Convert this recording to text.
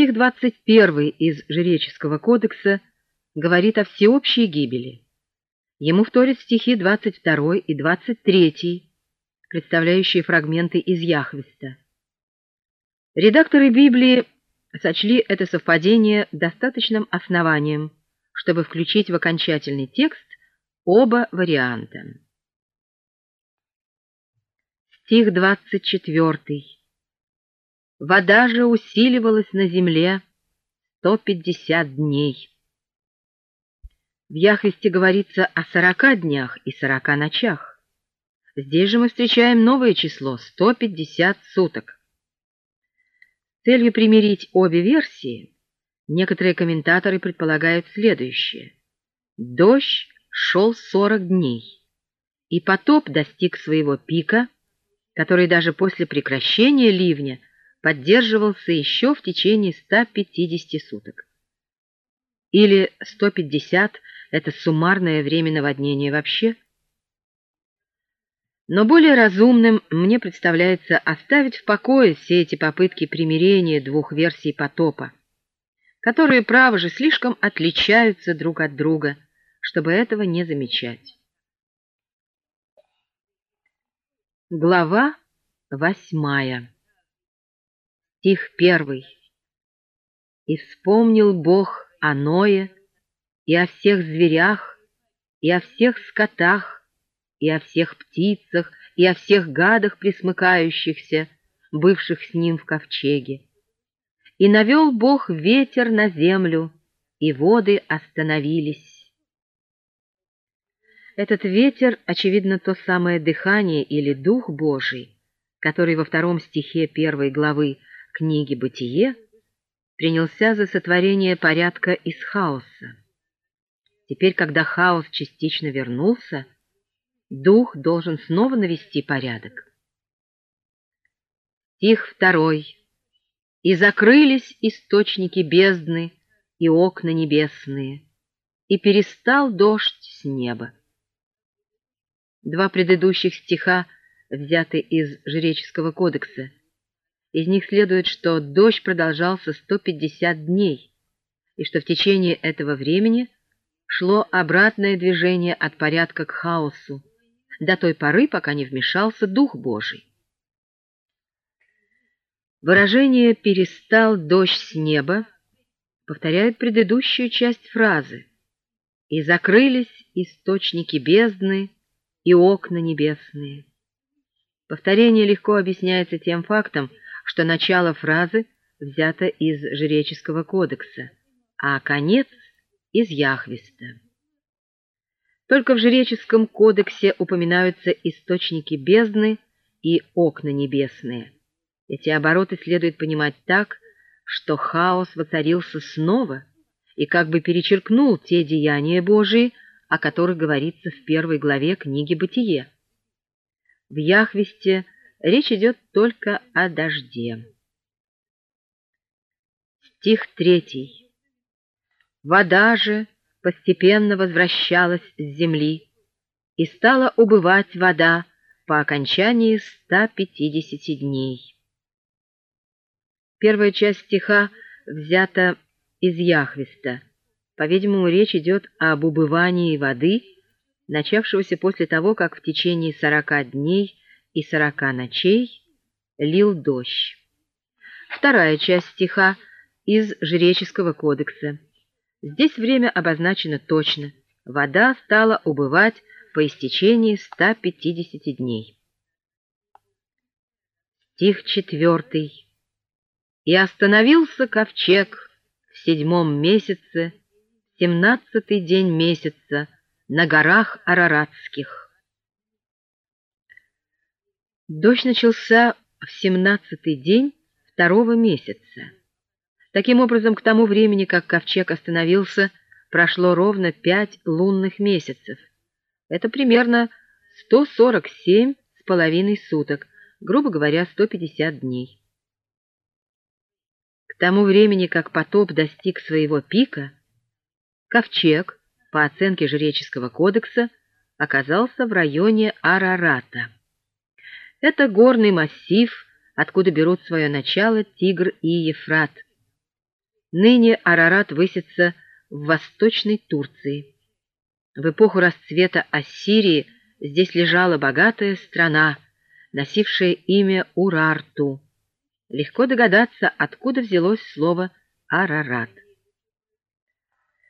Стих 21 из Жреческого кодекса говорит о всеобщей гибели. Ему вторят стихи 22 и 23, представляющие фрагменты из Яхвиста. Редакторы Библии сочли это совпадение достаточным основанием, чтобы включить в окончательный текст оба варианта. Стих 24. Вода же усиливалась на земле 150 дней. В Яхвесте говорится о сорока днях и сорока ночах. Здесь же мы встречаем новое число — 150 суток. С целью примирить обе версии, некоторые комментаторы предполагают следующее. Дождь шел 40 дней, и потоп достиг своего пика, который даже после прекращения ливня поддерживался еще в течение 150 суток. Или 150 — это суммарное время наводнения вообще? Но более разумным мне представляется оставить в покое все эти попытки примирения двух версий потопа, которые, право же, слишком отличаются друг от друга, чтобы этого не замечать. Глава восьмая Стих первый. «И вспомнил Бог о Ное, и о всех зверях, и о всех скотах, и о всех птицах, и о всех гадах присмыкающихся, бывших с ним в ковчеге. И навел Бог ветер на землю, и воды остановились». Этот ветер, очевидно, то самое дыхание или дух Божий, который во втором стихе первой главы книги «Бытие» принялся за сотворение порядка из хаоса. Теперь, когда хаос частично вернулся, дух должен снова навести порядок. Стих второй. «И закрылись источники бездны и окна небесные, и перестал дождь с неба». Два предыдущих стиха взяты из Жреческого кодекса, из них следует, что дождь продолжался 150 дней, и что в течение этого времени шло обратное движение от порядка к хаосу, до той поры, пока не вмешался Дух Божий. Выражение «перестал дождь с неба» повторяет предыдущую часть фразы «И закрылись источники бездны и окна небесные». Повторение легко объясняется тем фактом, что начало фразы взято из Жреческого кодекса, а конец — из Яхвиста. Только в Жреческом кодексе упоминаются источники бездны и окна небесные. Эти обороты следует понимать так, что хаос воцарился снова и как бы перечеркнул те деяния Божии, о которых говорится в первой главе книги «Бытие». В Яхвисте – Речь идет только о дожде. Стих третий. Вода же постепенно возвращалась с земли, и стала убывать вода по окончании 150 дней. Первая часть стиха взята из Яхвиста. По-видимому, речь идет об убывании воды, начавшегося после того, как в течение сорока дней и сорока ночей лил дождь. Вторая часть стиха из Жреческого кодекса. Здесь время обозначено точно. Вода стала убывать по истечении 150 дней. Стих четвертый. «И остановился ковчег в седьмом месяце, семнадцатый день месяца, на горах Араратских». Дождь начался в семнадцатый день второго месяца. Таким образом, к тому времени, как ковчег остановился, прошло ровно пять лунных месяцев. Это примерно 147 с половиной суток, грубо говоря, 150 дней. К тому времени, как потоп достиг своего пика, ковчег, по оценке Жреческого кодекса, оказался в районе Арарата. Это горный массив, откуда берут свое начало Тигр и Ефрат. Ныне Арарат высится в Восточной Турции. В эпоху расцвета Ассирии здесь лежала богатая страна, носившая имя Урарту. Легко догадаться, откуда взялось слово «Арарат».